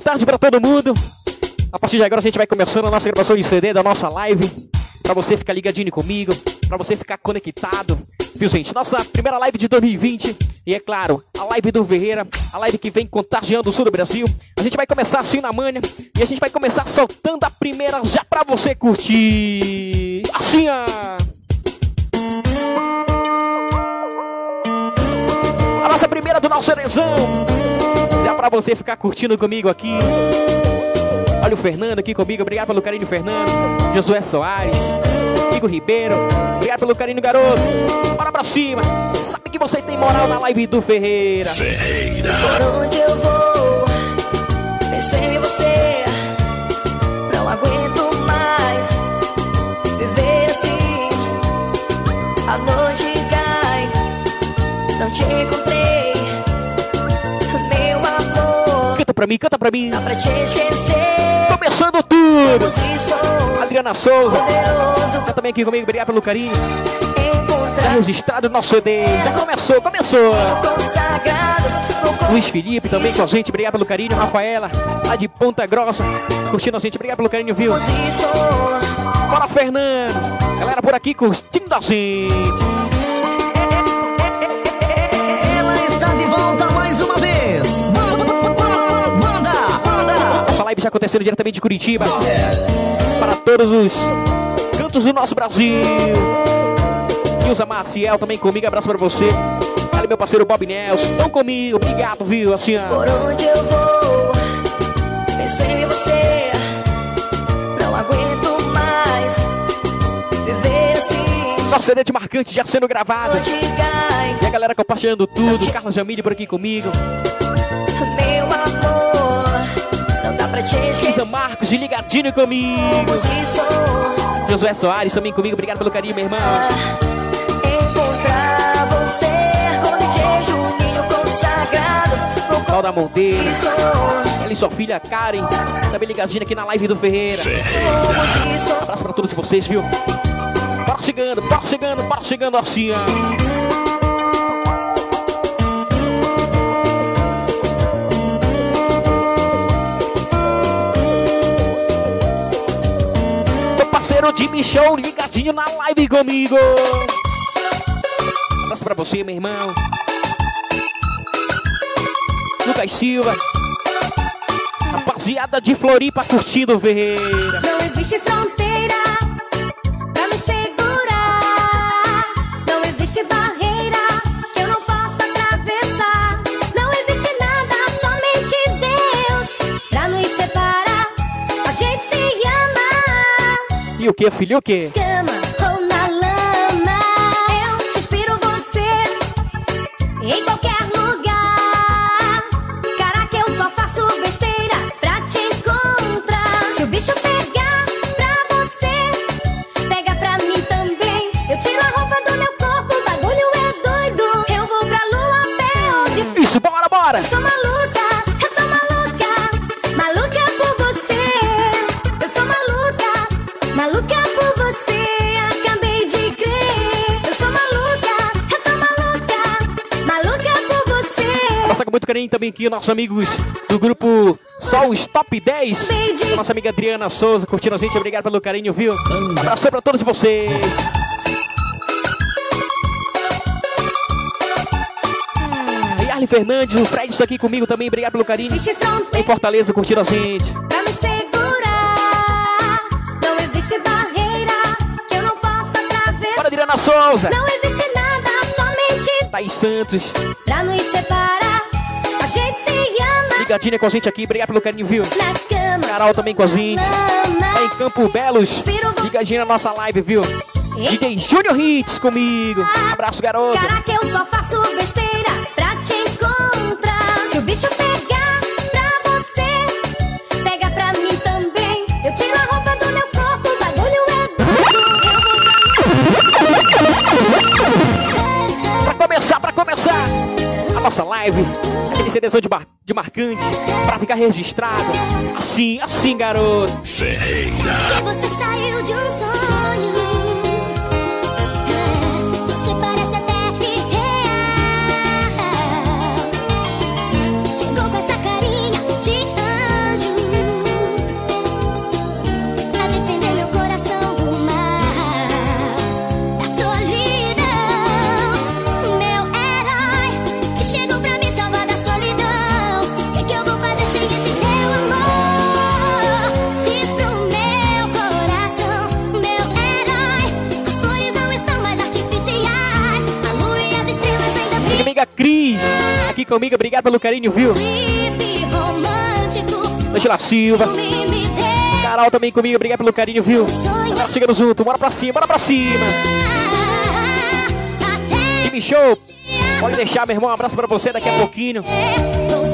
boa tarde pra todo mundo. A partir de agora a gente vai começando a nossa gravação de CD da nossa live. Pra você ficar ligadinho comigo, pra você ficar conectado. Viu, gente? Nossa primeira live de 2020. E é claro, a live do Ferreira, a live que vem contagiando o sul do Brasil. A gente vai começar assim na manha. E a gente vai começar soltando a primeira já pra você curtir. Assim, ó. A nossa primeira do nosso Erezão. Já pra você ficar curtindo comigo aqui. Olha o Fernando aqui comigo, obrigado pelo carinho, Fernando. Josué Soares, Igor Ribeiro, obrigado pelo carinho, garoto. Bora pra cima, sabe que você tem moral na live do Ferreira. Ferreira. Por onde eu vou, penso em você. Não aguento mais viver assim. A noite cai, não te. Canta pra mim, canta pra mim. dá pra te esquecer. Começando tudo. Adriana Souza, poderoso tá também aqui comigo, obrigado pelo carinho. Encontrar registrado no nosso CD. Já começou, começou. Luiz Felipe também com a gente, obrigado pelo carinho. Rafaela, lá de Ponta Grossa, curtindo a gente, obrigado pelo carinho, viu? Bora, Fernando. Galera por aqui curtindo a gente. Já acontecendo diretamente de Curitiba. Para todos os cantos do nosso Brasil. Nilza Marciel também comigo, abraço pra você. Ali meu parceiro Bob Nelson, estão comigo, obrigado, viu? Assim, ó. Por onde eu vou, penso em você. Não aguento mais viver assim. Nosso CD de marcante já sendo gravado. E a galera compartilhando tudo. Carlos Jamile por aqui comigo. Isa. Marcos, de ligadinho comigo. Josué Soares também comigo, obrigado pelo carinho, meu irmão. encontrar você com DJ Juninho consagrado. Paula Monteiro, ela e sua filha Karen, também ligadinha aqui na live do Ferreira. posição. Abraço pra todos vocês, viu? Bora chegando, bora chegando, bora chegando assim, ó. Parceiro Jimmy ligadinho na live comigo. Abraço pra você, meu irmão. Lucas Silva. Rapaziada de Floripa curtindo Ferreira. Não existe fronteira o que, filho? O que? Com muito carinho também aqui, nossos amigos do grupo Só os Top 10. Acabei de Nossa amiga Adriana Souza curtindo a gente, obrigado pelo carinho, viu? Abraço pra todos vocês. E Arlen Fernandes, o Fred está aqui comigo também, obrigado pelo carinho. Em Fortaleza curtindo a gente. pra me segurar. Não existe barreira que eu não possa atravessar. Bora, Adriana Souza. Não existe nada, somente Thaís Santos, pra nos separar. Ligadinha com a gente aqui, obrigado pelo carinho, viu? cama. Carol também com a gente. Lá em Campo Belos, ligadinha na nossa live, viu? DJ Junior Hits comigo. Abraço, garoto. Caraca, eu só faço besteira pra te encontrar. Se o bicho pegar a nossa live, aquele CDzão de, mar, de marcante, pra ficar registrado. Assim, assim, garoto. Ferreira. Você saiu de um sonho, comigo, obrigado pelo carinho, viu? Angela Silva. Carol também comigo, obrigado pelo carinho, viu? Galera chegando junto, bora pra cima, bora pra cima. Time Show, pode deixar, meu irmão, um abraço pra você daqui a pouquinho.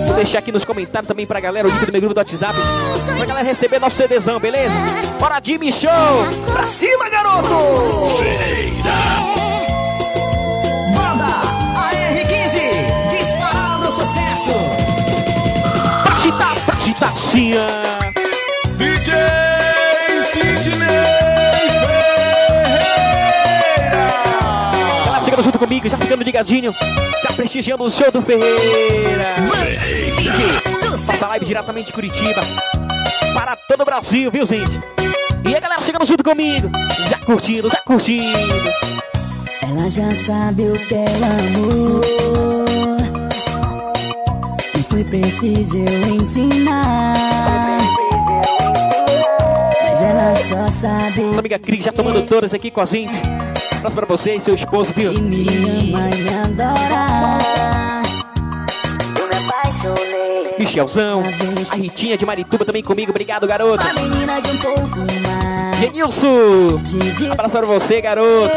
Vou deixar aqui nos comentários também pra galera o link do meu grupo do WhatsApp. Pra galera receber nosso CDzão, beleza? Bora, Jimmy Show! Pra cima, comigo, já ficando ligadinho, já prestigiando o show do Ferreira. Passa live diretamente de Curitiba, para todo o Brasil, viu, gente? E a galera chegando junto comigo, já curtindo, já curtindo. Ela já sabe o que é amor. E foi preciso eu ensinar. Mas ela só sabe Nossa amiga Cris já tomando todas aqui com a gente. Abraço pra você e seu esposo, viu? que me ama e me adora. Eu me apaixonei. Michelzão, a Ritinha de Marituba também comigo, obrigado, garoto. Uma menina de um pouco mais. Genilson, abraço pra você, garoto.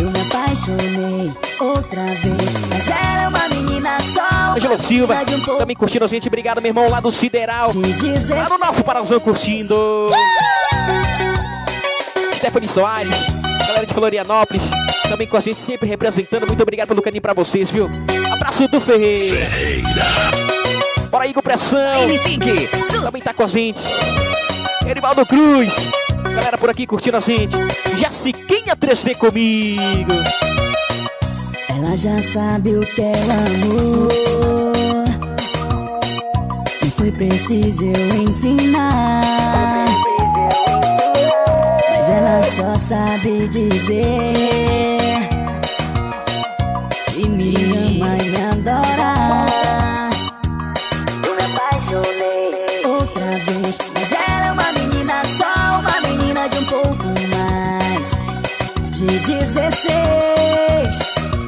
Eu me apaixonei outra vez. Mas ela é uma menina só. Angelo Silva, um também curtindo a gente, obrigado, meu irmão, lá do Sideral. Lá no nosso Parazão curtindo. Stephanie Soares, galera de Florianópolis, também com a gente, sempre representando. Muito obrigado pelo carinho pra vocês, viu? Abraço do Ferreira. Bora aí com pressão. M5, Também tá com a gente. Erivaldo Cruz. Galera por aqui curtindo a gente. Jessiquinha 3D comigo. Ela já sabe o que é amor. E foi preciso eu ensinar. Só sabe dizer que me ama e me adora. Eu me apaixonei outra vez. Mas ela é uma menina só, uma menina de um pouco mais de 16.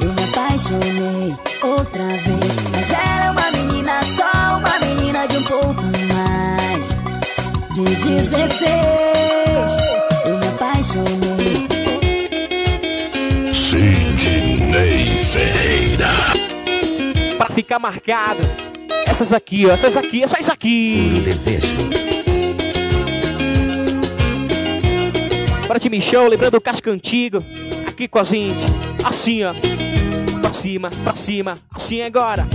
Eu me apaixonei outra vez. Mas ela é uma menina só, uma menina de um pouco mais de 16. Ferreira. Pra ficar marcado. Essas aqui, ó. Essas aqui, essas aqui. Bora time show, lembrando o casco antigo. Aqui com a gente. Assim, ó. Pra cima, pra cima. Assim agora.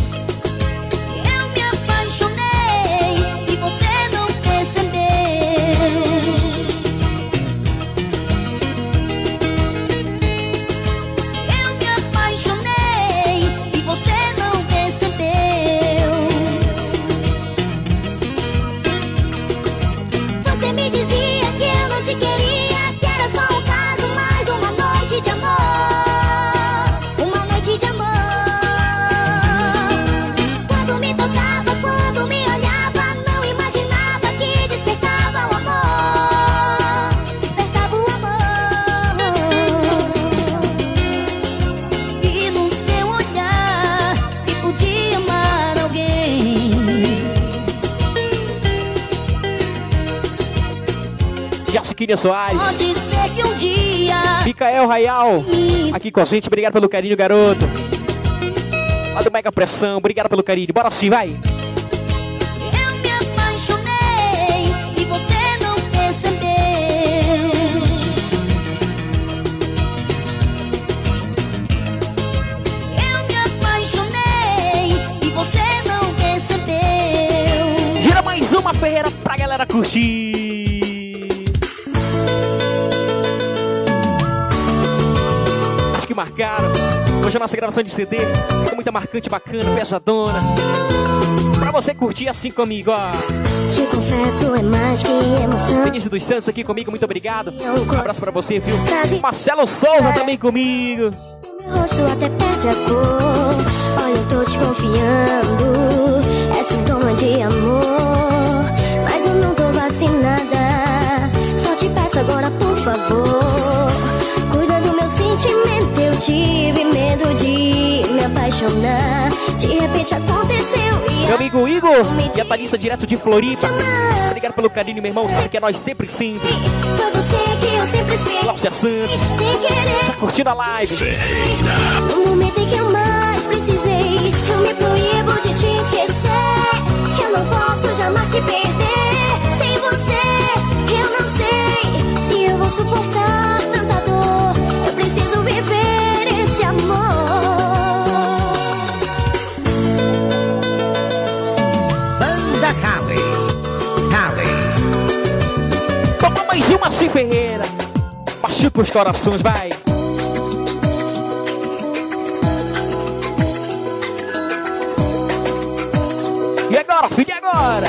Jessiquinha Soares. Pode ser que um dia Micael Raial. Aqui com a gente. Obrigado pelo carinho, garoto. Lá do Mega Pressão. Obrigado pelo carinho. Bora sim, vai. eu me apaixonei e você não percebeu. Eu me apaixonei e você não percebeu. Gira mais uma Ferreira pra galera curtir. Marcaram. Hoje a nossa gravação de CD ficou muito marcante, bacana, pesadona. Pra você curtir assim comigo, ó. Te confesso, é mais que emoção. Vinícius dos Santos aqui comigo, muito obrigado. Um abraço pra você, viu? Marcelo Souza também comigo. Meu rosto até perde a cor. Olha, eu tô desconfiando. É sintoma de amor. Mas eu não tô vacinada. Só te peço agora, por favor. Tive medo de me apaixonar. De repente, a amigo Igor e a Thalissa direto de Floripa. Obrigado pelo carinho, meu irmão. Sabe que é nós sempre, sempre. Foi você que eu sempre esperei. Cláudia Santos, já curtindo a live. No momento em que eu mais precisei, eu me proíbo de te esquecer. Eu não posso jamais te perder. Sem você, eu não sei se eu vou suportar Sim Ferreira. Machuca os corações, vai. E agora, filho, e agora?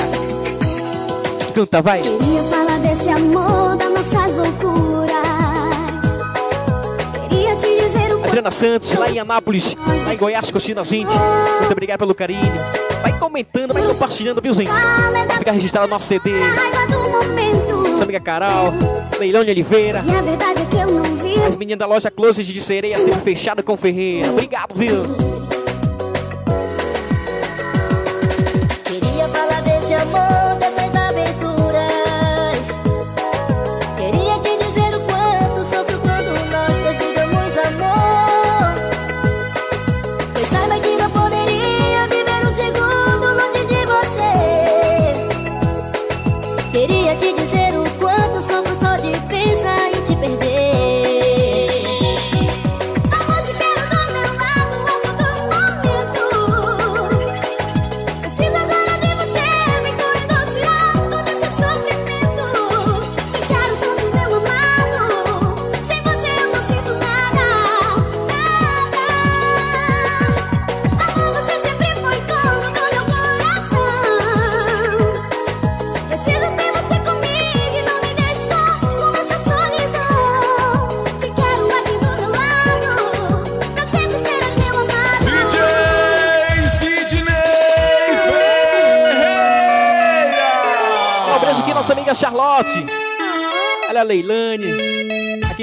Canta, vai. Queria falar desse amor, das nossas loucuras. Queria te dizer o Adriana Santos, lá em Anápolis, lá em Goiás, curtindo a gente. Muito obrigado pelo carinho. Vai comentando, vai compartilhando, viu, gente? da Fica registrado no nosso CD. Nossa amiga Carol, Leilone Oliveira. E a verdade é que eu não vi. As meninas da loja Closet de Sereia, sempre fechada com Ferreira. Obrigado, viu?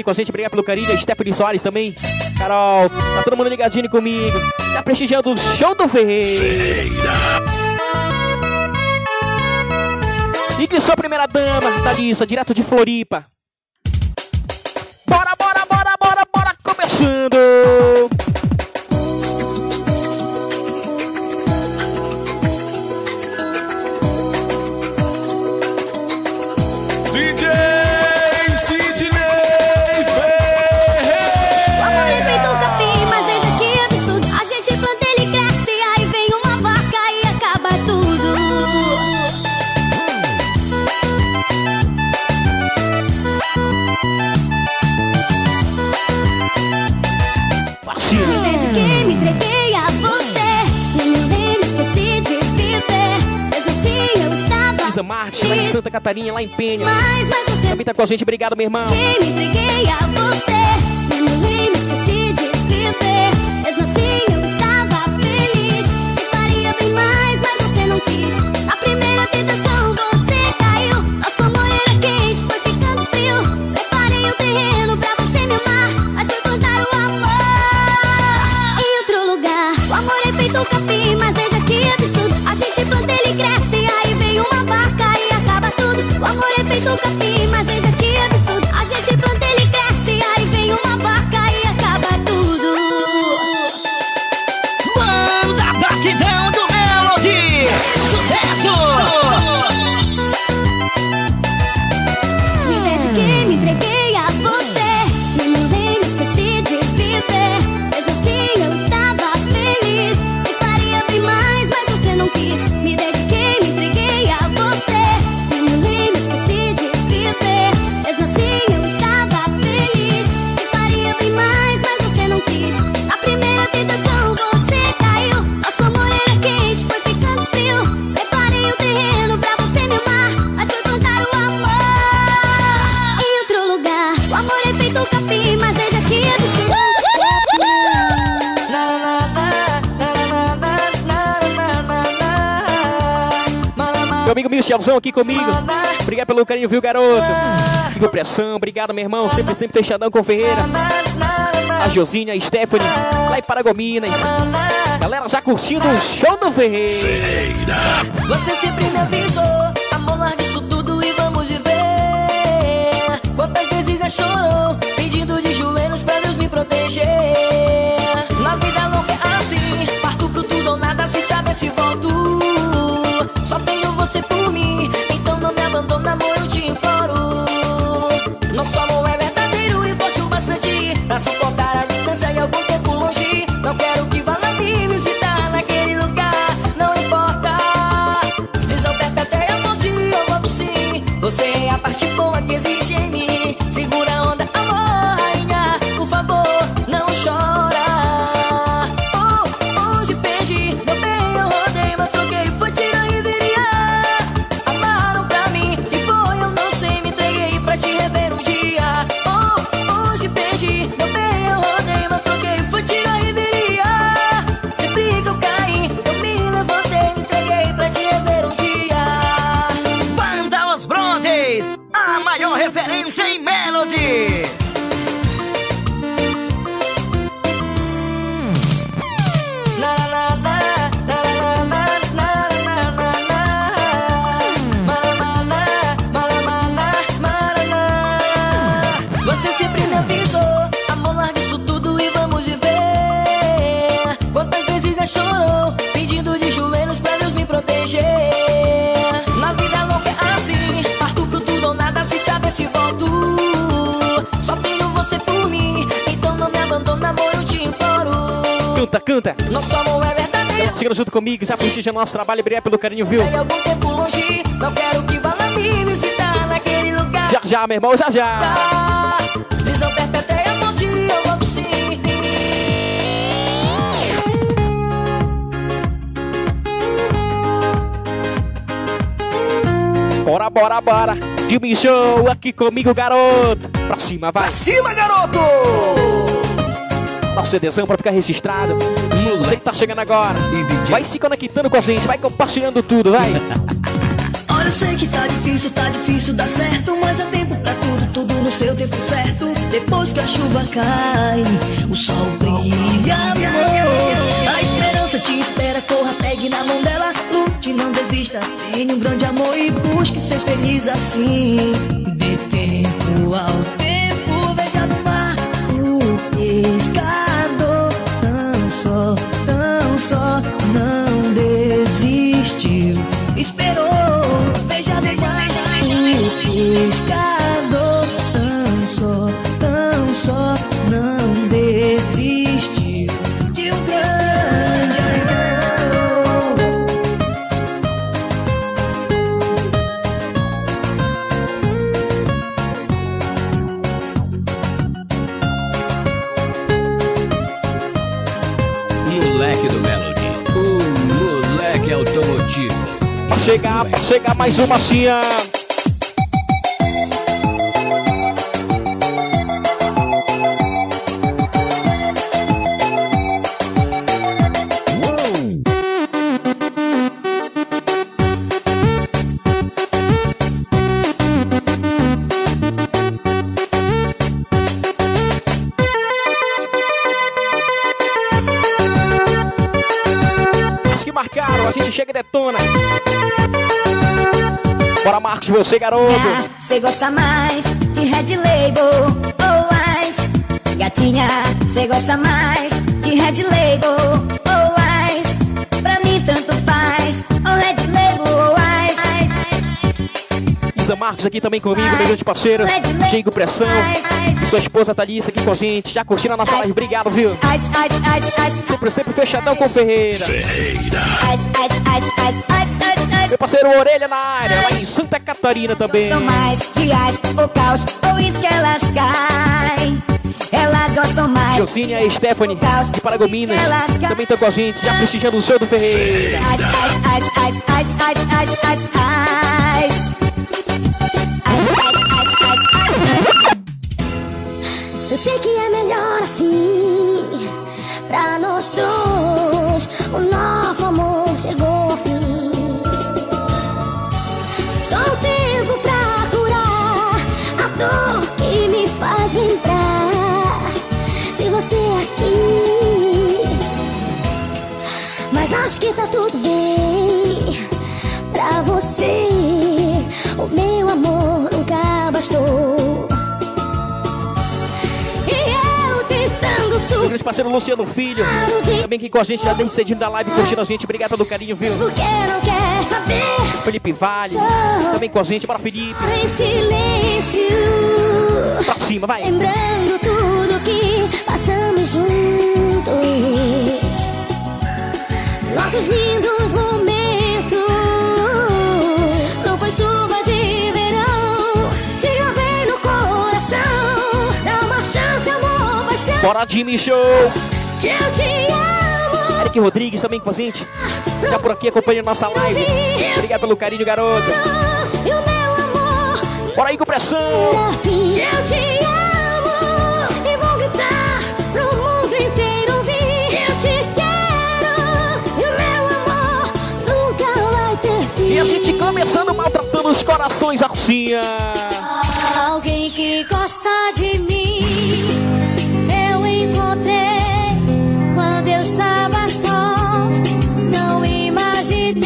Aqui com a gente, obrigado pelo carinho. A Stephanie Soares também. Carol, tá todo mundo ligadinho comigo. Tá prestigiando o show do Ferreira. E que sua primeira dama, Thalissa, direto de Floripa. Bora, bora, bora, bora, bora, começando. Isa Marte, lá em Santa Catarina, lá em Penha. Mas, mas você Também tá com a gente, obrigado, meu irmão. que me entreguei a você. Pelo carinho, viu, garoto? Igor Pressão, obrigado, meu irmão. Sempre, sempre fechadão com Ferreira. A Josinha, a Stephanie, lá em Paragominas. Galera já curtindo o show do Ferreira. Você sempre me avisou, prestigia nosso trabalho. Obrigado pelo carinho, viu? Sai algum tempo longe. Não quero que vá lá me visitar naquele lugar. Já, já, meu irmão, já, já. Visão perpétua é a morte, eu volto sim. Bora, bora, bora. Jimmy Show aqui comigo, garoto. Pra cima, vai. Pra cima, garoto! Nosso CDzão pra ficar registrado. Que tá chegando agora. Vai se conectando com a gente, vai compartilhando tudo, vai. Olha, eu sei que tá difícil, tá difícil dar certo, mas é tempo pra tudo, tudo no seu tempo certo. Depois que a chuva cai, o sol brilha, amor. A esperança te espera, corra, pegue na mão dela, lute, não desista. Tenha um grande amor e busque ser feliz assim. Dê tempo ao tempo, Chega mais uma, Cia. Você, garoto. Cê gosta mais de Red Label ou Ice? Gatinha, cê gosta mais de Red Label ou Ice? Pra mim tanto faz, ou Red Label ou Ice. Isa Marcos aqui também comigo, meu grande parceiro. Diego Pressão. Sua esposa Thalissa aqui com a gente. Já curtindo a nossa live. Obrigado, viu? Sempre, sempre fechadão com o Ferreira. ice. Meu parceiro Orelha na área, lá em Santa Catarina também. Gostam mais de ais, ou caos, ou isso que elas caem. Elas gostam mais. Josinha e Stephanie, caos, de Paragominas, também estão com a gente, já prestigiando o show do Ferreira. Ais. Eu sei que é melhor assim pra nós dois. O nosso amor chegou ao fim. de você aqui. Mas acho que tá tudo bem pra você. O meu amor nunca bastou. grande parceiro Luciano Filho. Também aqui com a gente já desde cedinho da live, curtindo a gente. Obrigado pelo carinho, viu? Felipe Vale, também com a gente. Bora, Felipe. Em silêncio. Cima, vai. Lembrando tudo que passamos juntos Nossos lindos momentos Não foi chuva de verão Te gravei no coração Dá uma chance, amor, paixão Bora, Jimmy Show. Que eu te amo Eric Rodrigues também com a gente. Já por aqui acompanhando nossa live. Obrigado pelo carinho, garoto. Bora aí com pressão. Que eu te a gente começando maltratando os corações assim. Alguém que gosta de mim, eu encontrei quando eu estava só. Não imaginei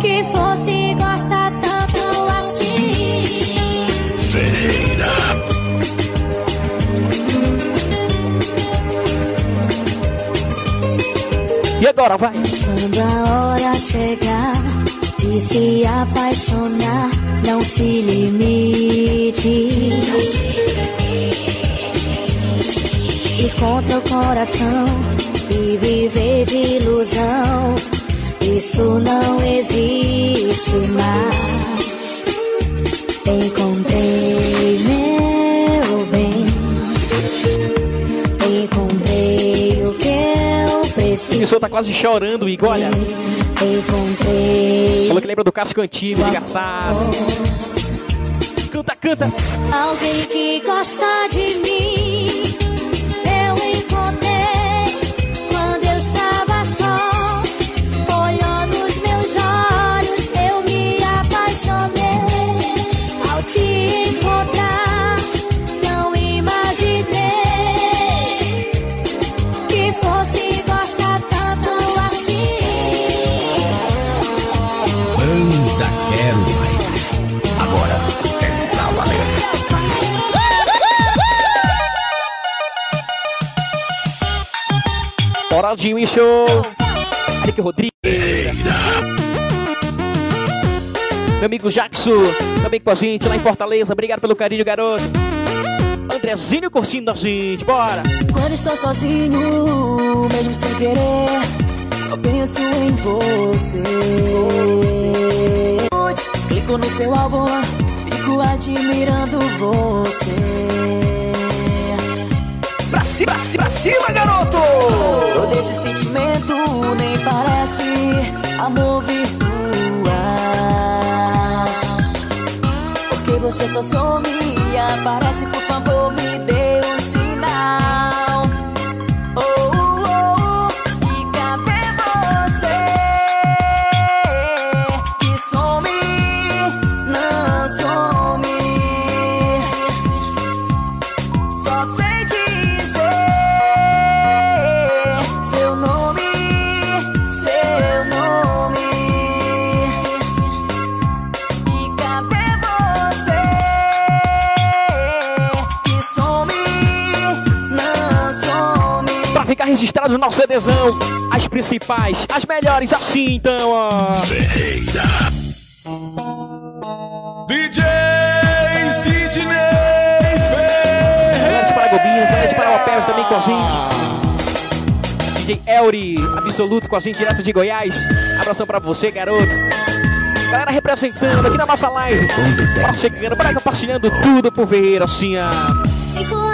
que fosse gostar tanto assim. E agora, vai. Quando a hora chegar de se apaixonar, não se limite. E com teu coração e viver de ilusão, isso não existe mais. Pessoal tá quase chorando, Igor. Olha. Falou que lembra do Cássio Antigo, engraçado. Canta, canta. alguém que gosta de mim. Show. Eric Rodrigues. Meu amigo Jackson, também com a gente lá em Fortaleza. Obrigado pelo carinho, garoto. Andrezinho curtindo a gente. Bora. Quando estou sozinho, mesmo sem querer, só penso em você. Clico no seu álbum, fico admirando você. Pra cima, pra cima, pra cima, garoto! Todo esse sentimento nem parece amor virtual. Porque você só some e aparece, por favor, me dê CDzão. As principais, as melhores, assim então, ó. DJ Sidney Grande para Gobinhos, grande para Lopes também com a gente. DJ Elri, absoluto com a gente, direto de Goiás. Abração pra você, garoto. Galera representando aqui na nossa live. Bora chegando, bora compartilhando tudo por ver assim, ó.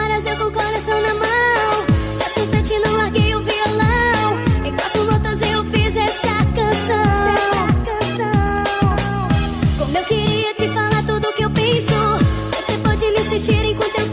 Pode me assistir enquanto eu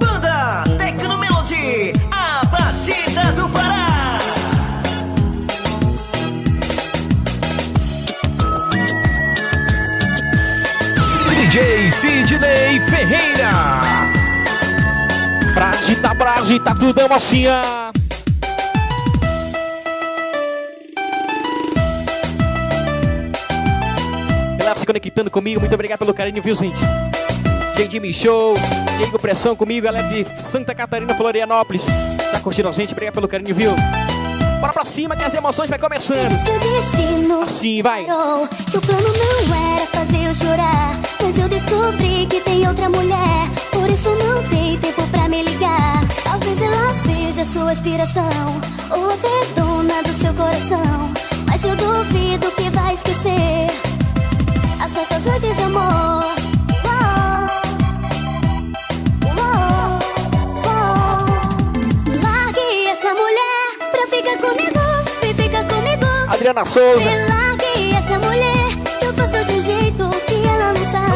Banda Tecno Melody, a batida do Pará. DJ Sidney Ferreira. Pra agitar, pra agitar tudo é mocinha. Ela se conectando comigo, muito obrigado pelo carinho, viu, gente? Jimmy Show, Diego Pressão comigo, galera de Santa Catarina, Florianópolis. Tá curtindo a gente? Obrigado pelo carinho, viu? Bora pra cima que as emoções vai começando. Assim, vai. parou, Que o plano não era fazer eu chorar Mas eu descobri que tem outra mulher Por isso não tem tempo pra me ligar Talvez ela seja sua aspiração Ou até dona do seu coração Mas eu duvido que vai esquecer As nossas noites de amor não sabe.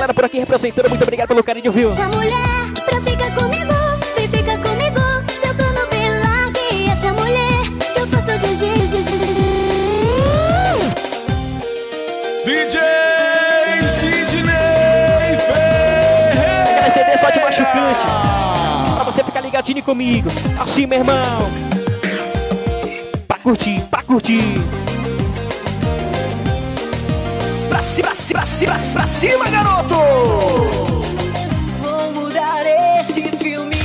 galera por aqui representando, muito obrigado pelo carinho, viu? Essa mulher, pra ficar comigo, vem ficar comigo. Seu plano me largue essa mulher, eu faço de um jeito. DJ Sidney Ferreira. Aquela CD só de machucante. Pra você ficar ligadinho comigo. Assim, meu irmão. Pra curtir, pra curtir. Cima, pra cima, cima, cima, garoto! Vou mudar esse filme,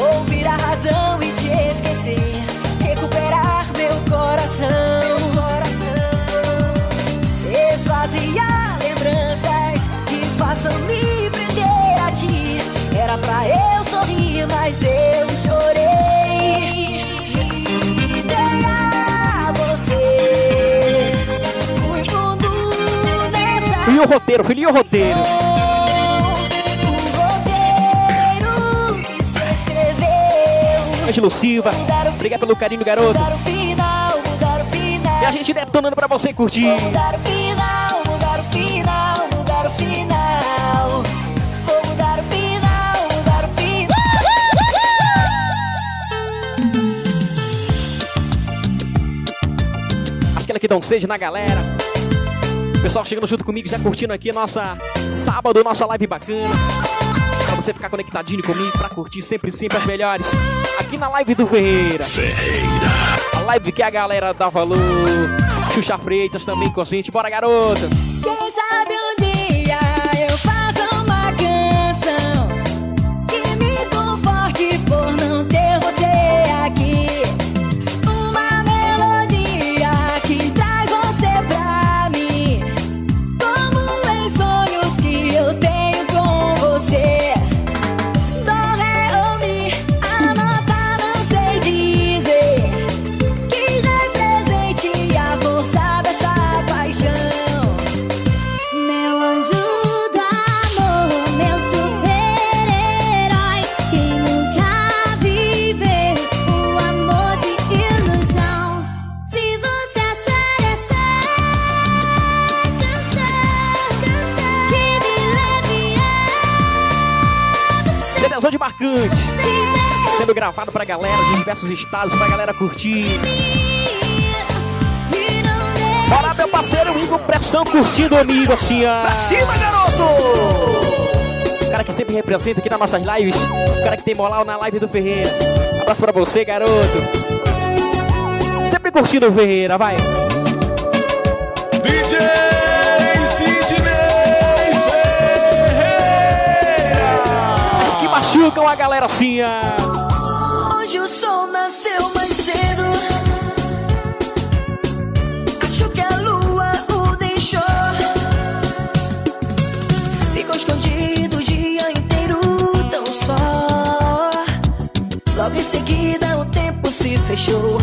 ouvir a razão e te esquecer, recuperar meu coração, esvaziar lembranças que façam me prender a ti. Era pra eu o roteiro, filho, e o roteiro? Ângelo Silva, obrigado pelo carinho, garoto. Final, final. E a gente detonando pra você curtir. Vou mudar o final, mudar o final, mudar o final. Vou mudar o final, mudar o final. Acho que ela que dá um seja na galera. Pessoal chegando junto comigo, já curtindo aqui a nossa sábado, nossa live bacana. Pra você ficar conectadinho comigo, pra curtir sempre, sempre as melhores. Aqui na live do Ferreira. A live que a galera dá valor. Xuxa Freitas também com a gente. Bora, garota. Quem marcante. Te Sendo gravado pra galera de diversos estados, pra galera curtir. Bora, meu parceiro Igor Pressão curtindo amigo, assim, ó. Pra cima, garoto! O cara que sempre representa aqui nas nossas lives. O cara que tem moral na live do Ferreira. Abraço pra você, garoto. Sempre curtindo o Ferreira, vai. DJ As que machucam a galera assim. Hoje o sol nasceu mais cedo. Acho que a lua o deixou. Ficou escondido o dia inteiro, tão só. Logo em seguida o tempo se fechou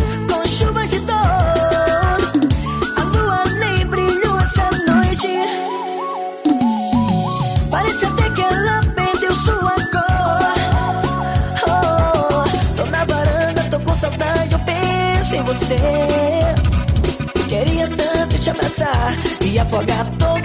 você. Queria tanto te abraçar e afogar toda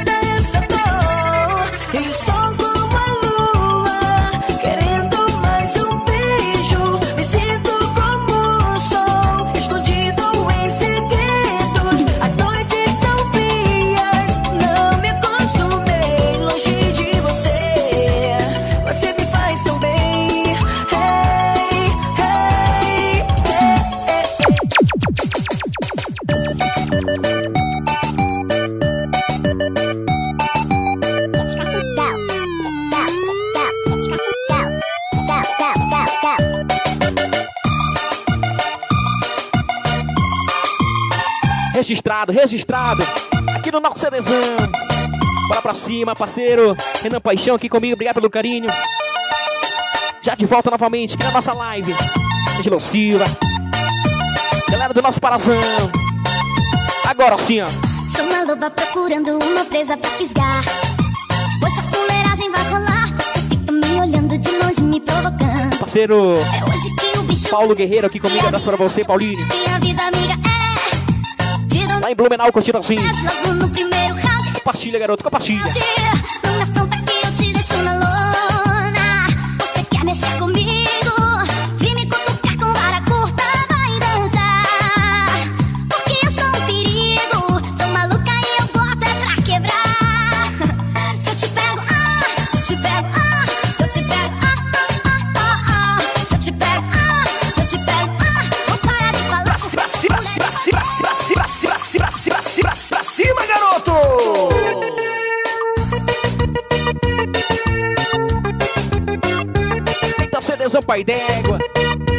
Registrado, registrado. Aqui no nosso CDzão. Bora pra cima, parceiro. Renan Paixão aqui comigo, obrigado pelo carinho. Já de volta novamente aqui na nossa live. Angelo Silva. Galera do nosso Parazão. Agora sim, ó. Sou uma loba procurando uma presa pra fisgar. Poxa, fuleiragem vai rolar. Você fica me olhando de longe, me provocando. Parceiro É. Paulo Guerreiro aqui comigo. Abraço pra você, Paulinho. Minha vida, amiga, é. Lá em Blumenau, curtindo assim. Compartilha, garoto, compartilha. CDzão Pai d'Égua.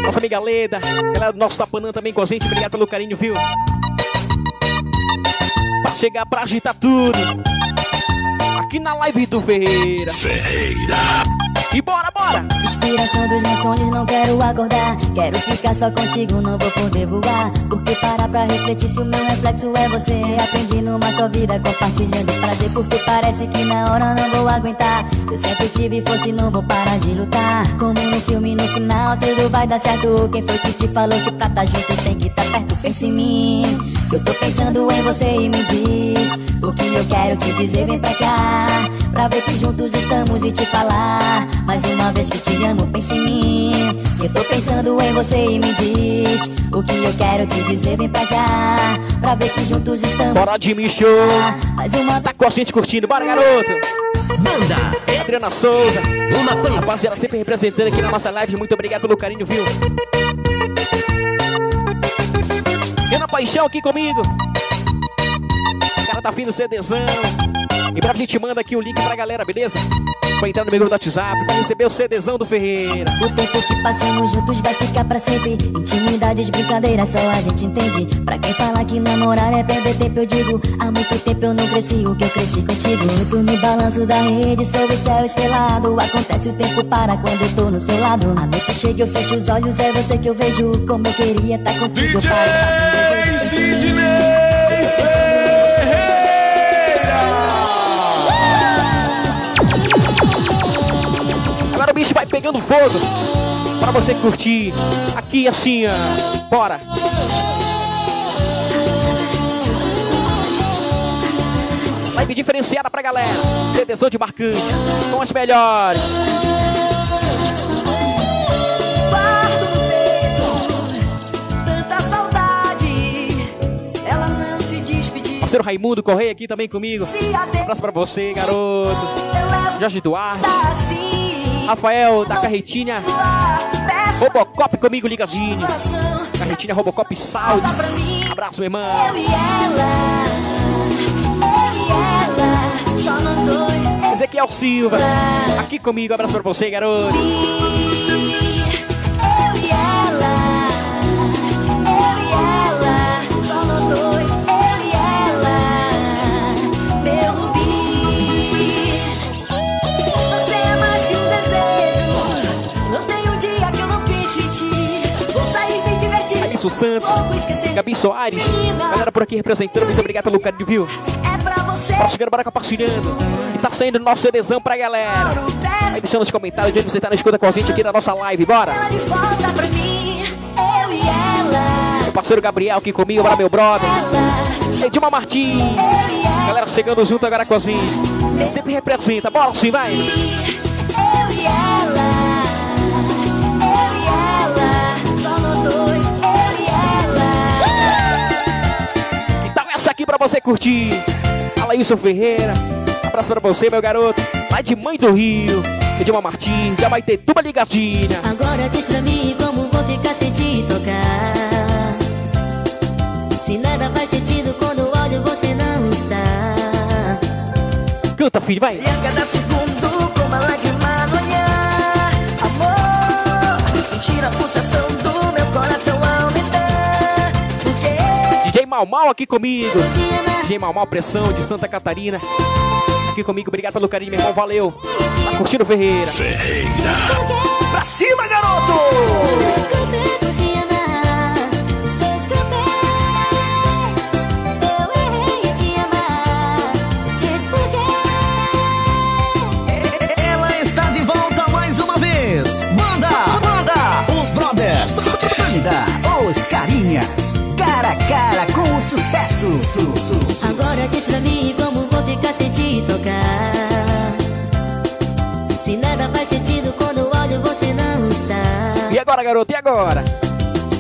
Nossa amiga Leda. Galera do nosso Tapanã também com a gente. Obrigado pelo carinho, viu? Pra chegar pra agitar tudo. Aqui na live do Ferreira. Ferreira. E bora, bora! Inspiração dos meus sonhos, não quero acordar. Quero ficar só contigo, não vou poder voar. Porque parar pra refletir se o meu reflexo é você. Aprendi numa só vida, compartilhando prazer. Porque parece que na hora não vou aguentar. Eu sempre tive força e não vou parar de lutar. Como no filme, no final, tudo vai dar certo. Quem foi que te falou que pra tá junto tem que tá perto? Pensa em mim. que Eu tô pensando em você e me diz o que eu quero te dizer. Vem pra cá, pra ver que juntos estamos e te falar. Mais uma vez que te amo, pensa em mim. Eu tô pensando em você e me diz o que eu quero te dizer. Vem pra cá, pra ver que juntos estamos. Bora de Micho! Mais uma Tá com a gente curtindo, bora, garoto! Banda Adriana Souza. uma pan. Rapaziada, sempre representando aqui na nossa live. Muito obrigado pelo carinho, viu? Renan Paixão aqui comigo. O cara tá afim do CDzão. E breve a gente manda aqui o link pra galera, beleza? Pra entrar no meu grupo do WhatsApp, pra receber o CDzão do Ferreira. O tempo que passamos juntos vai ficar pra sempre. Intimidades, brincadeiras, só a gente entende. Pra quem fala que namorar é perder tempo, eu digo. Há muito tempo eu não cresci o que eu cresci contigo. Junto no balanço da rede, sob o céu estrelado. Acontece o tempo para quando eu tô no seu lado. A noite chega, eu fecho os olhos, é você que eu vejo. Como eu queria estar contigo. DJ desejo. Sidney bicho vai pegando fogo. Pra você curtir. Aqui assim, ó. Bora. Live diferenciada pra galera. CDzão de marcante. Com as melhores. Guardo no peito tanta saudade. Ela não se despediu. Parceiro Raimundo Correia aqui também comigo. Até Abraço pra você, garoto. Jorge Duarte. Rafael da Carretinha. Robocop comigo, ligadinho. Carretinha Robocop mim. Abraço, meu irmão. Eu e ela. Eu e ela. Só nós dois. Ezequiel Silva. Aqui comigo. Abraço pra você, garoto. Santos. Gabi Soares. Galera por aqui representando. Muito obrigado pelo carinho, viu? É pra você. Tá chegando, bora compartilhando. E tá saindo nosso CDzão pra galera. Aí deixando nos comentários de onde você tá na escuta com a gente aqui na nossa live. Bora. Meu parceiro Gabriel aqui comigo. Bora, meu brother. Edilma Martins. Galera chegando junto agora com a gente. Sempre representa. Bora sim, vai. Você curtir. Alailson Ferreira. Abraço pra você, meu garoto. Lá de Mãe do Rio. Edilma Martins. Já vai ter tuba ligadinha. Agora diz pra mim como vou ficar sem te tocar. Se nada faz sentido quando olho você não está. Canta, filho, vai. Mal Mal aqui comigo. DJ Mal Mal Pressão de Santa Catarina. Aqui comigo, obrigado pelo carinho, meu irmão. Valeu. Tá curtindo Ferreira. Pra cima, garoto! Su. Agora diz pra mim como vou ficar sem te tocar. Se nada faz sentido quando olho você não está. E agora, garoto? E agora?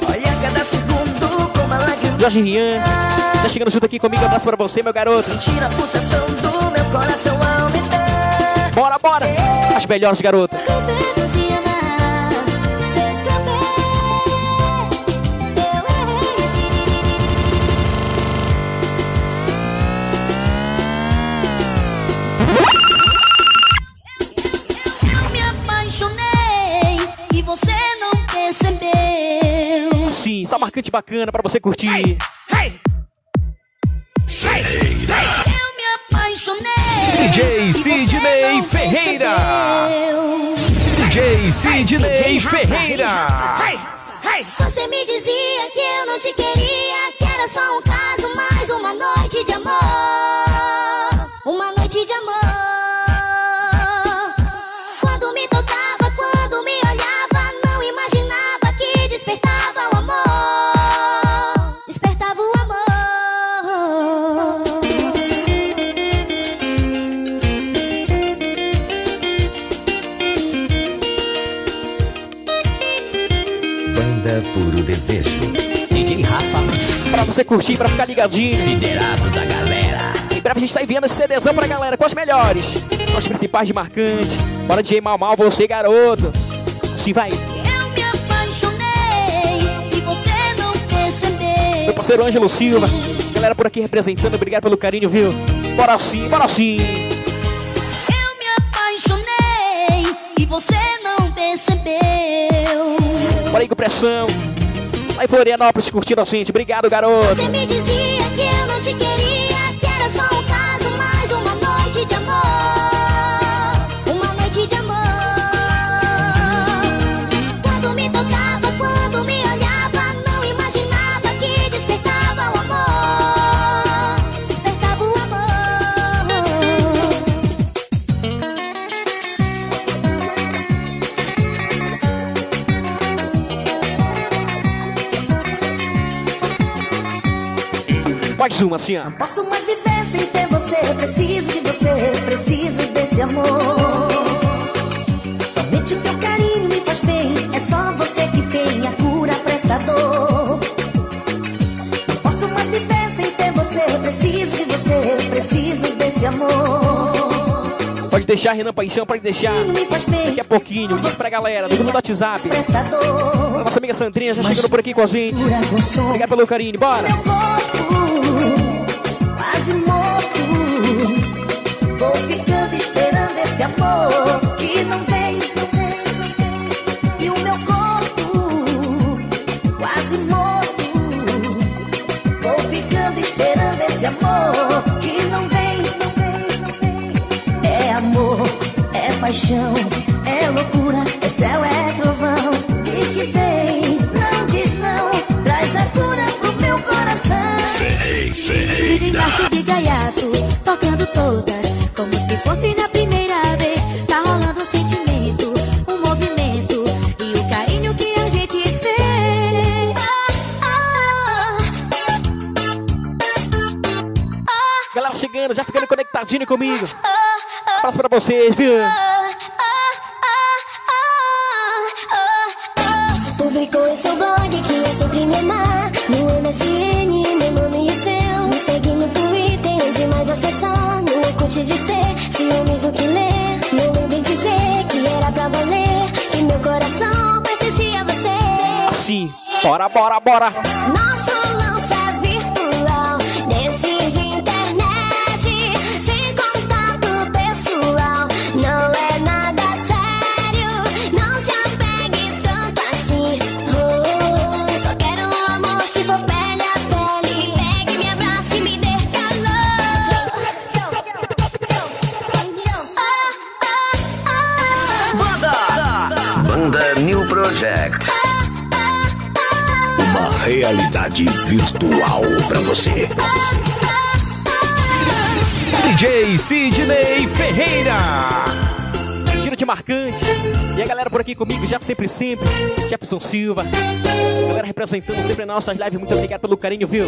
Olha cada segundo como a lágrima Jorge Rian. Tá chegando junto aqui comigo. Abraço pra você, meu garoto. tira a pulsação do meu coração aumentar. Bora, bora. As melhores, garoto. Desculpe só marcante bacana pra você curtir. Eu me apaixonei. DJ Sidney Ferreira. DJ Sidney Ferreira. Você me dizia que eu não te queria, que era só um caso, mais uma noite de amor. Você curtir, pra ficar ligadinho. liderado da galera. Em breve a gente tá enviando esse CDzão pra galera com as melhores. Com as principais de marcante. Bora DJ Mal Mal, você, garoto. Sim, vai. Eu me apaixonei e você não percebeu. Meu parceiro Ângelo Silva. Galera por aqui representando, obrigado pelo carinho, viu? Bora sim, bora sim. Eu me apaixonei e você não percebeu. Bora aí com pressão. Lá em Florianópolis curtindo a gente. Obrigado, garoto. Você me dizia que eu não te queria, que era só um caso, mais uma noite de amor. Mais uma, assim, ó. Posso mais viver sem ter você. Preciso de você, preciso desse amor. Somente o teu carinho me faz bem. É só você que tem a cura pra essa dor. Não posso mais viver sem ter você. Preciso de você, preciso desse amor. Pode deixar, Renan Paixão, pode deixar. Daqui a pouquinho, diz pra galera do grupo do WhatsApp. Pra nossa amiga Sandrinha já chegando por aqui com a gente. Obrigado pelo carinho, bora. Quase morto. Vou ficando esperando esse amor que não vem. E o meu corpo quase morto. Vou ficando esperando esse amor que não vem. É amor, é paixão, é loucura, é céu, é trovão. Diz que vem, não diz não. Traz a cura pro meu coração. Gaiato, tocando todas, como se fosse na primeira vez. Tá rolando um sentimento, um movimento e o carinho que a gente fez. Galera chegando, já ficando conectadinho comigo. Abraço pra vocês, viu? Publicou em seu blog que é sobre me amar Orkut diz ter ciúmes do que ler. Não lembro em dizer que era pra valer. Que meu coração pertencia a você. Assim, bora, bora, bora. Nosso realidade virtual pra você. DJ Sidney Ferreira. Tiro de marcante. E a galera por aqui comigo, já sempre, sempre. Jefferson Silva. Galera representando sempre nas nossas lives. Muito obrigado pelo carinho, viu?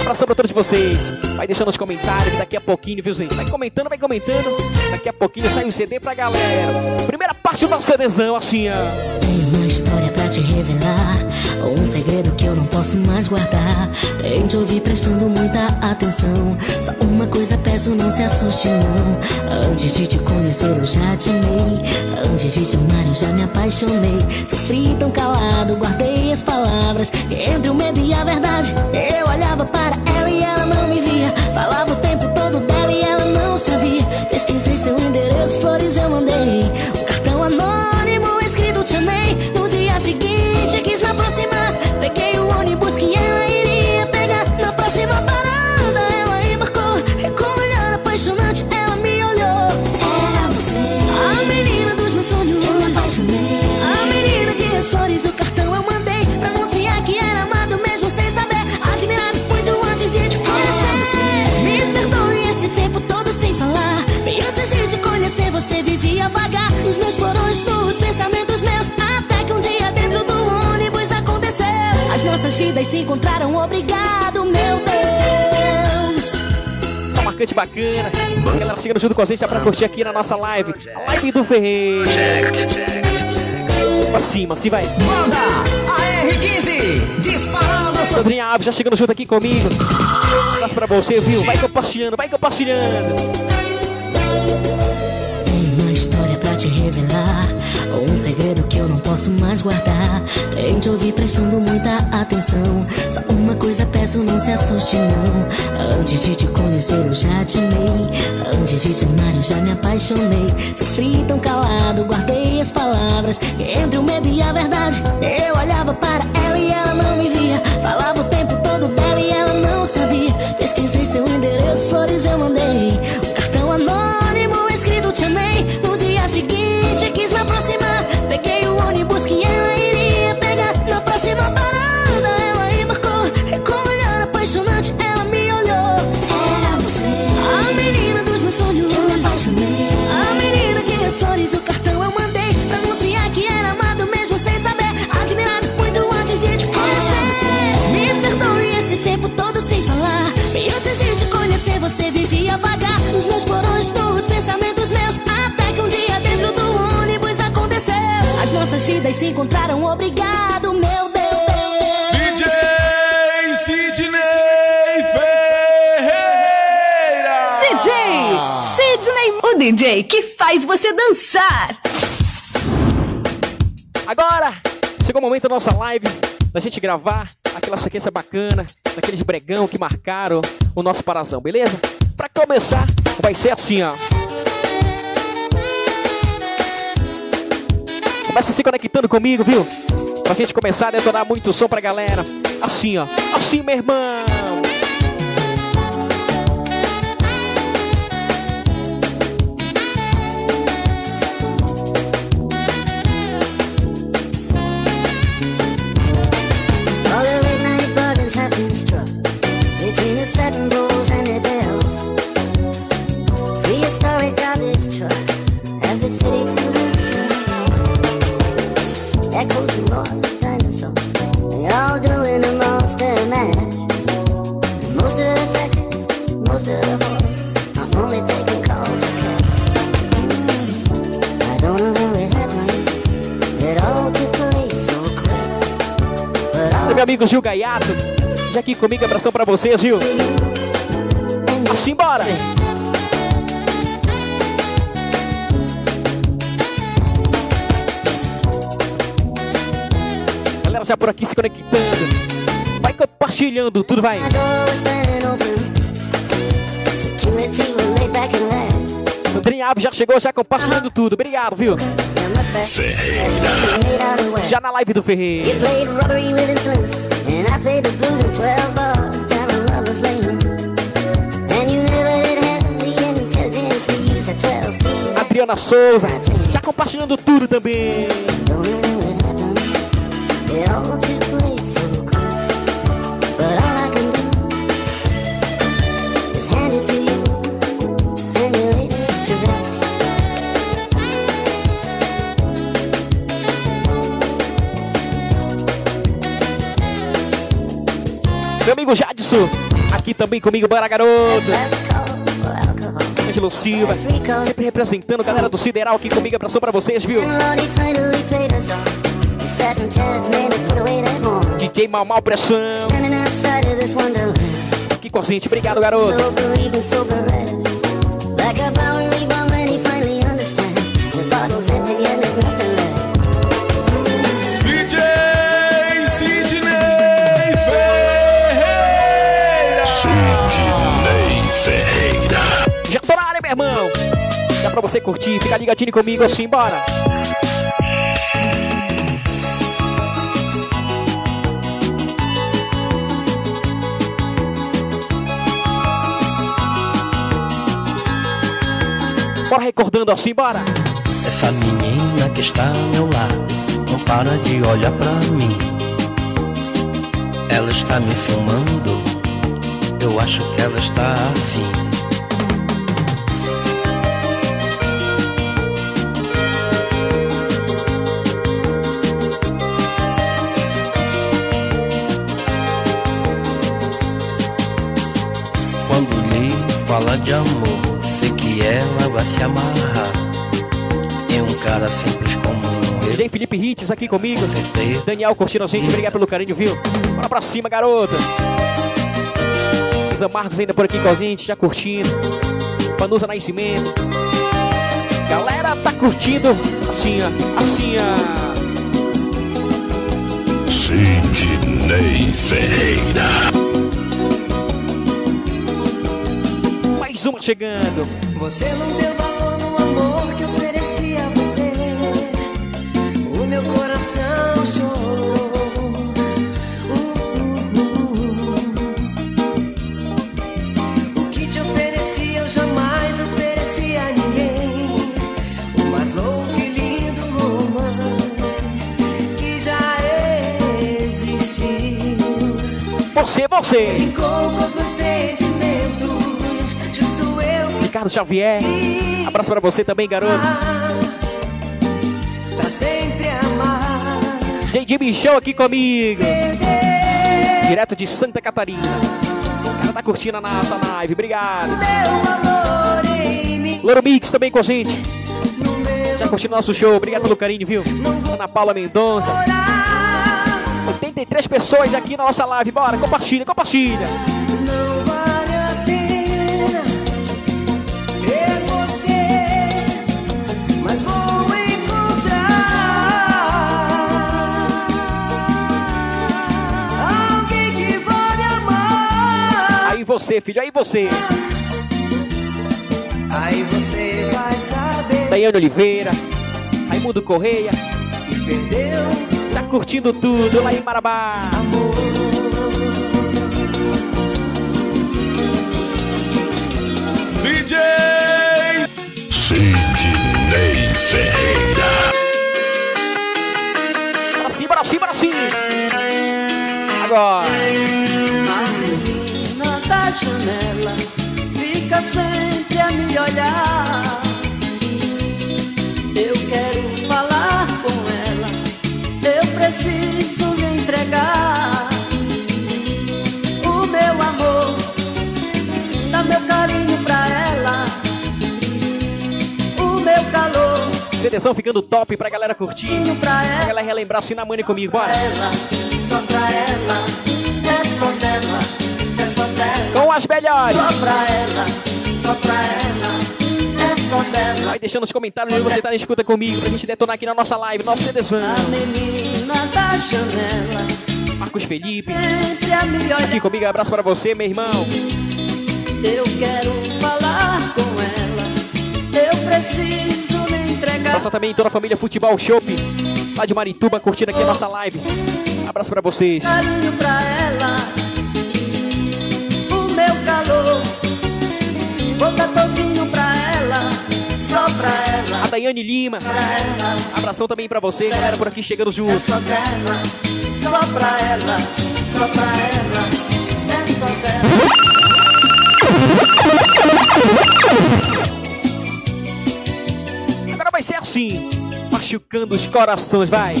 Abração pra todos vocês. Vai deixando nos comentários que daqui a pouquinho, viu, gente? Vai comentando, vai comentando. Daqui a pouquinho sai um CD pra galera. Primeira parte do CDzão, assim, ó. Tenho uma história te revelar. Um segredo que eu não posso mais guardar. Tente ouvir prestando muita atenção. Só uma coisa peço, não se assuste, não. Antes de te conhecer, eu já te amei. Antes de te amar, eu já me apaixonei. Sofri tão calado, guardei as palavras. Entre o medo e a verdade, eu olhava para ela e ela não me via. Falava você vivia vagar. Nos meus porões, nos pensamentos meus. Até que um dia dentro do ônibus aconteceu. As nossas vidas se encontraram, obrigado, meu Deus. Essa marcante bacana. A galera chegando junto com a gente já pra curtir aqui na nossa live. A live do Ferreira. Pra cima, assim vai. Banda AR15, disparando Sandrinha Alves já chegando junto aqui comigo. Um abraço pra você, viu? Vai compartilhando, vai compartilhando. Te revelar. Um segredo que eu não posso mais guardar. Tente ouvir prestando muita atenção. Só uma coisa peço, não se assuste, não. Antes de te conhecer, eu já te amei. Antes de te amar, eu já me apaixonei. Sofri tão calado, guardei as palavras. Entre o medo e a verdade, eu olhava nossas vidas se encontraram, obrigado, meu Deus. DJ Sidney Ferreira. DJ Sidney, o DJ que faz você dançar. Agora, chegou o momento da nossa live, da gente gravar aquela sequência bacana, daqueles bregão que marcaram o nosso parazão, beleza? Pra começar, vai ser assim, ó. Começa se conectando comigo, viu? Pra gente começar a detonar muito som pra galera. Assim, ó. Assim, meu irmão. Meu amigo Gil Gaiato, já aqui comigo, abração pra você, Gil. Assim, bora! Galera já por aqui se conectando. Vai compartilhando, tudo vai. Sandrinha Alves já chegou, já compartilhando tudo. Obrigado, viu? Wax. Já na live do Ferreira. You played rubbery with insolence, and I played the blues in 12 bars down a lover's lane. And you never did have the intelligence to use the 12 keys. Adriana Souza, já compartilhando tudo também. Don't It all took place Meu amigo Jadson, aqui também comigo, bora garoto. Ângelo Silva, sempre representando a galera do Sideral aqui comigo. Abração pra vocês, viu? DJ Mal Mal Pressão, aqui com. Obrigado, garoto. Pra você curtir, fica ligadinho comigo assim, bora. Bora recordando assim, bora. Essa menina que está ao meu lado não para de olhar pra mim. Ela está me filmando, eu acho que ela está afim. De amor, sei que ela vai se amarrar. Em um cara simples como eu. DJ Felipe Hits aqui comigo. Daniel curtindo a gente, obrigado pelo carinho, viu? Bora pra cima, garota. Isa Marcos ainda por aqui com a gente, já curtindo. Panusa Nascimento. Galera, tá curtindo? Assim, ó. Assim, ó. Sidney Ferreira. Mais uma chegando. Você não deu valor no amor que ofereci a você. O meu coração chorou. Uh, uh, uh. O que te ofereci eu jamais ofereci a ninguém. O mais louco e lindo romance que já existiu. Você, você. Brincou com os meus sentimentos. Ricardo Xavier. Abraço pra você também, garoto. pra sempre amar. JJ Michel aqui comigo. Direto de Santa Catarina. O cara tá curtindo a nossa live. Obrigado. Loro Mix também com a gente. Já curtindo nosso show. Obrigado pelo carinho, viu? Ana Paula Mendonça. orar. 83 pessoas aqui na nossa live. Bora, compartilha, compartilha. Você, filho, aí você. Aí você vai saber Daiane Oliveira. Raimundo Correia. que perdeu Já curtindo tudo lá em Marabá. DJ Sidney Ferreira. Bora sim, bora sim, bora sim. Agora. Fica sempre a me olhar. Eu quero falar com ela, eu preciso lhe entregar o meu amor, dá meu carinho pra ela, o meu calor CDzão ficando top pra galera curtir. pra Pra ela. galera relembrar assim na comigo, bora. ela, só pra ela, Com as melhores. Só pra ela, só pra ela, é só dela. Vai deixando os comentários onde você tá na escuta comigo pra gente detonar aqui na nossa live, nosso CDzão. A menina da janela, Marcos Felipe, me aqui comigo, abraço pra você, meu irmão. Eu quero falar com ela, eu preciso lhe entregar. Abraço também toda a família Futebol Shop, lá de Marituba, curtindo aqui a nossa live. Abraço pra vocês. Carinho pra ela, calor, vou dar todinho pra ela, só pra ela. A Daiane Lima. Abração também pra você, galera, por aqui chegando junto. Só dela, só pra ela, só pra ela, é só dela. Agora vai ser assim, machucando os corações, vai.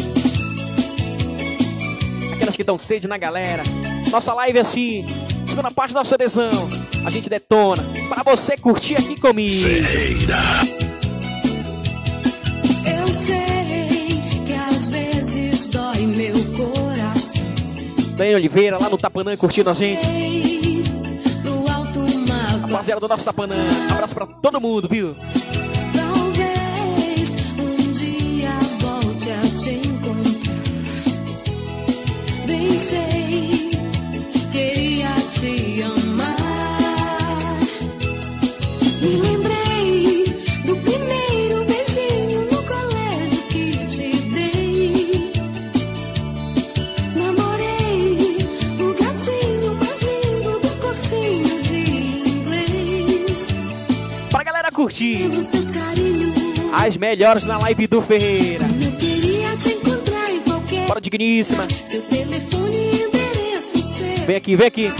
Aquelas que dão sede na galera. Nossa live é assim, segunda parte da adesão. A gente detona pra você curtir aqui comigo. Ferreira. Eu sei que às vezes dói meu coração. Daniel Oliveira lá no Tapanã curtindo a gente. Rapaziada do nosso Tapanã, abraço pra todo mundo, viu? Curtir as melhores na live do Ferreira. Eu queria te encontrar em qualquer Bora, digníssima. Seu telefone e endereço seu. Vem aqui, vem aqui.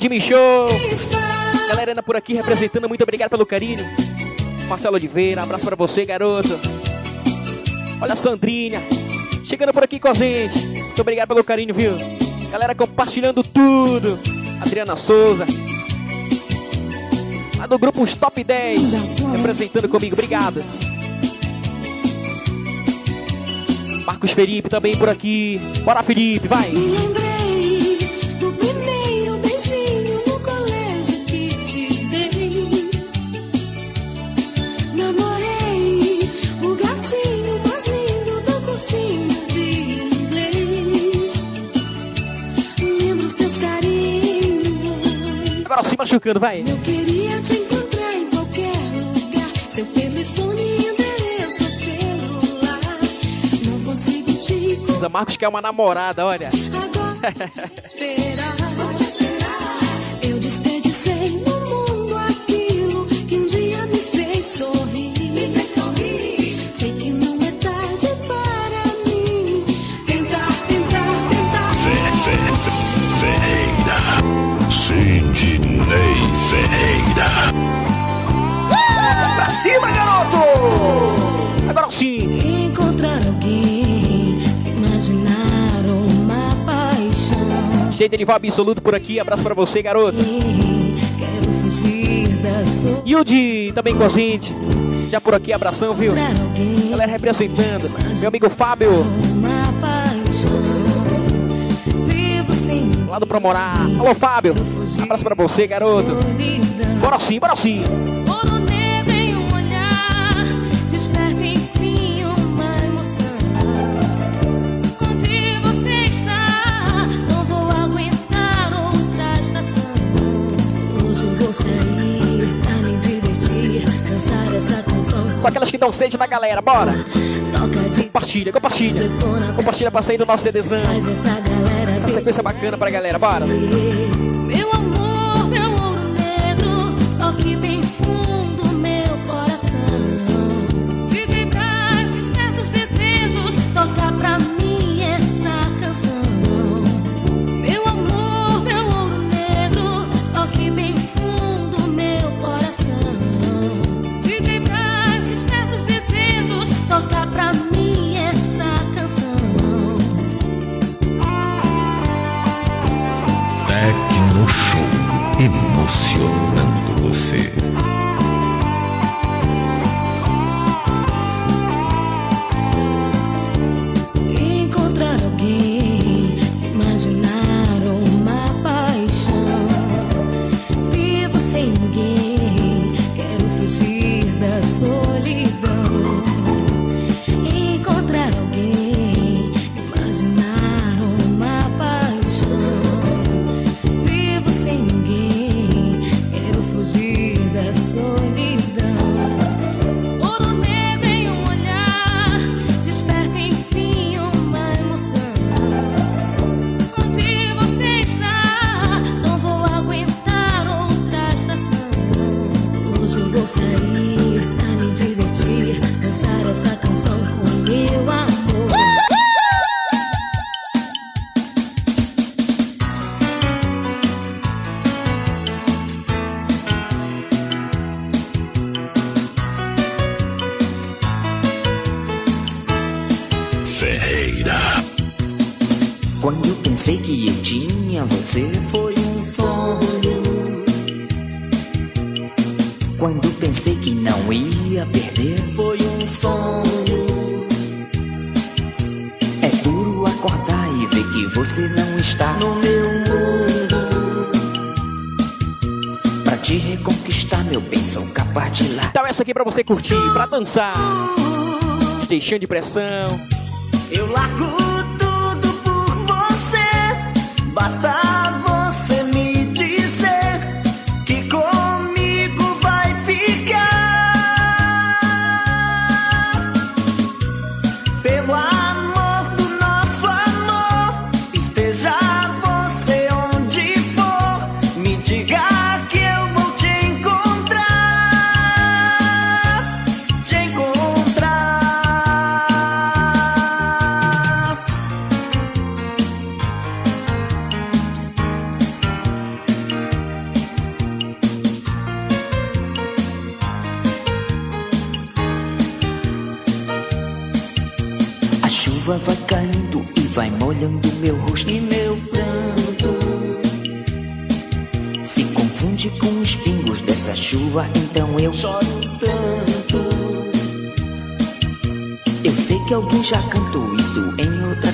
Jimmy Show. conquistar. Galera Ana por aqui representando, muito obrigado pelo carinho. Marcelo Oliveira, abraço pra você, garoto. Olha a Sandrinha, chegando por aqui com a gente. Muito obrigado pelo carinho, viu? Galera compartilhando tudo. Adriana Souza. Lá do grupo Os Top 10, representando comigo, obrigado. Marcos Felipe também por aqui. Bora, Felipe, vai. Agora se machucando, vai. Eu queria te encontrar em qualquer lugar. Seu telefone e endereço celular. Não consigo te Marcos quer uma namorada, olha. Agora esperar. Ferreira. Pra cima, garoto! Agora sim. Encontrar alguém, imaginar uma paixão. Cheio de nível absoluto por aqui. Abraço pra você, garoto. Quero fugir da solidão. Yudi também com a gente. Já por aqui, abração, viu? Galera representando. Meu amigo Fábio, lá do Promorar. Alô, Fábio. Abraço pra você, garoto. Bora sim, bora sim. Ouro negro em um olhar, desperta enfim uma emoção. Onde você está? Não vou aguentar outra estação. Hoje eu vou sair pra me divertir, dançar essa canção. Só aquelas que dão sede na galera, bora. Compartilha, compartilha. Compartilha pra sair do nosso CDzão. Essa sequência bacana pra galera, bora. Curtir, pra dançar. Deixando de pressão. Eu largo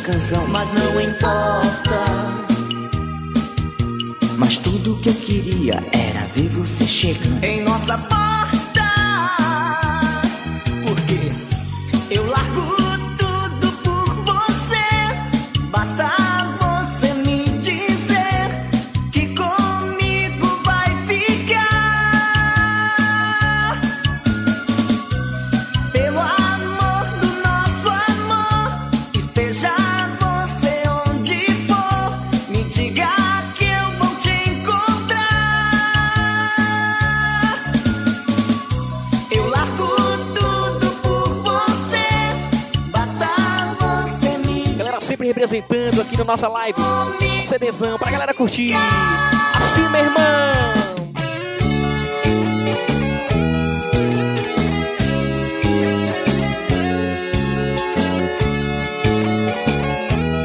canção, mas não importa. Mas tudo que eu queria era ver você chegando em nossa porta. Nossa live. CDzão pra galera curtir. Assim, meu irmão.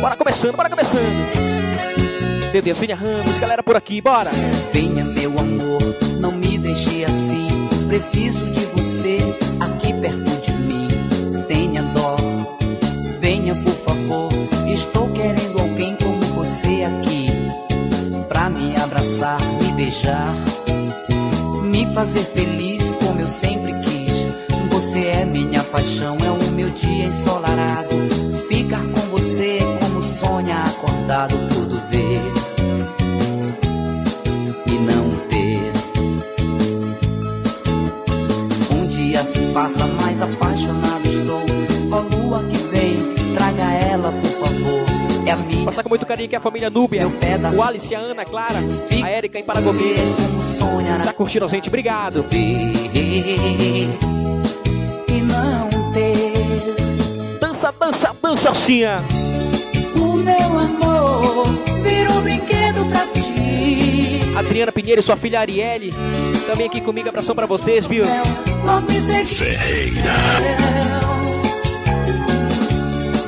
Bora começando, bora começando. Dedezinha Ramos, galera por aqui, bora. Venha, meu amor, não me deixe assim. Preciso de você aqui perto de mim. Tenha dó, venha por favor. Estou querendo alguém abraçar, me beijar, me fazer feliz como eu sempre quis. Você é minha paixão, é o meu dia ensolarado. Ficar com você é como sonha acordado, tudo ver e não ter. Um dia se passa, mais apaixonado Passar com muito carinho aqui a família Núbia. O Alice, a Ana, a Clara, a Erika em Paragominas. Tá curtindo a gente, obrigado. E não ter. Dança, dança, dança assim. O meu amor virou brinquedo pra ti. Adriana Pinheiro e sua filha Arielle. Também aqui comigo, abração pra vocês, viu? Seguida. Ferreira.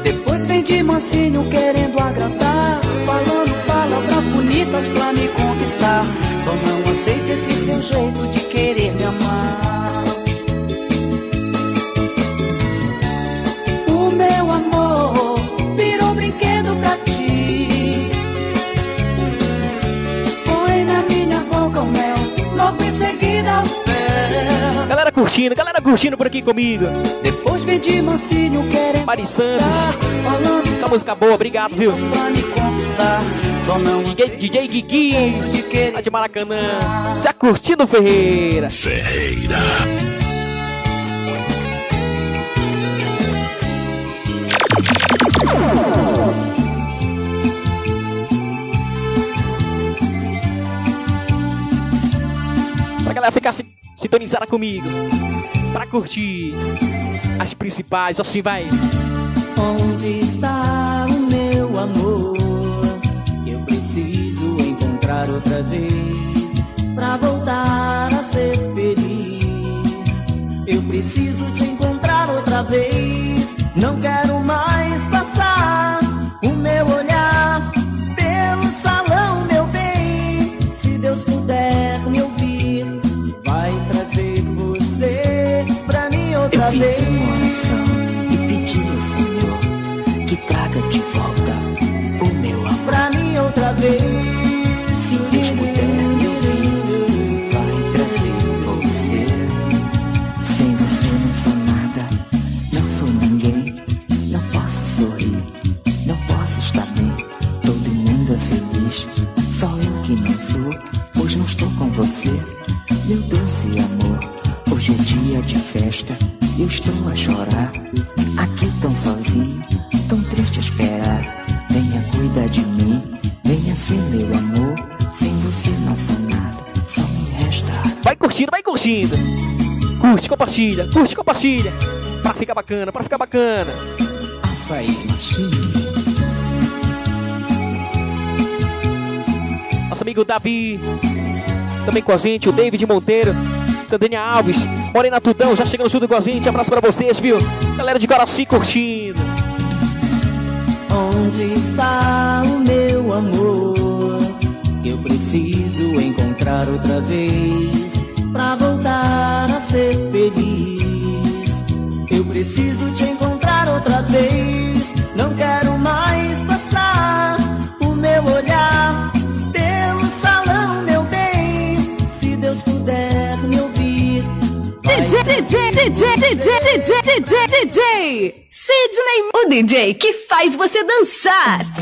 Depois de mansinho querendo agradar Falando palavras bonitas pra me conquistar. Só não aceito esse seu jeito de querer me amar curtindo, galera curtindo por aqui comigo. Depois vem de mansinho querendo Mari Santos. Falando Essa música boa, obrigado, viu? DJ, DJ Guigui, lá de Maracanã. Já curtindo Ferreira? Ferreira. Pra galera ficar si- sintonizada comigo. Pra curtir as principais, assim vai. Onde está o meu amor? Eu preciso encontrar outra vez compartilha, curte, compartilha. Pra ficar bacana, pra ficar bacana. Açaí Machine. Nosso amigo Davi. Também com a gente, o David Monteiro. Sandrinha Alves. Morena Tudão, já chegando junto com a gente. Abraço pra vocês, viu? Galera de Guaraci curtindo. Onde está o meu amor? Eu preciso encontrar outra vez ser feliz. Eu preciso te encontrar outra vez. Não quero mais passar o meu olhar pelo salão, meu bem. Se Deus puder me ouvir. DJ, DJ, DJ, DJ, DJ, DJ, DJ, Sidney, o DJ que faz você dançar.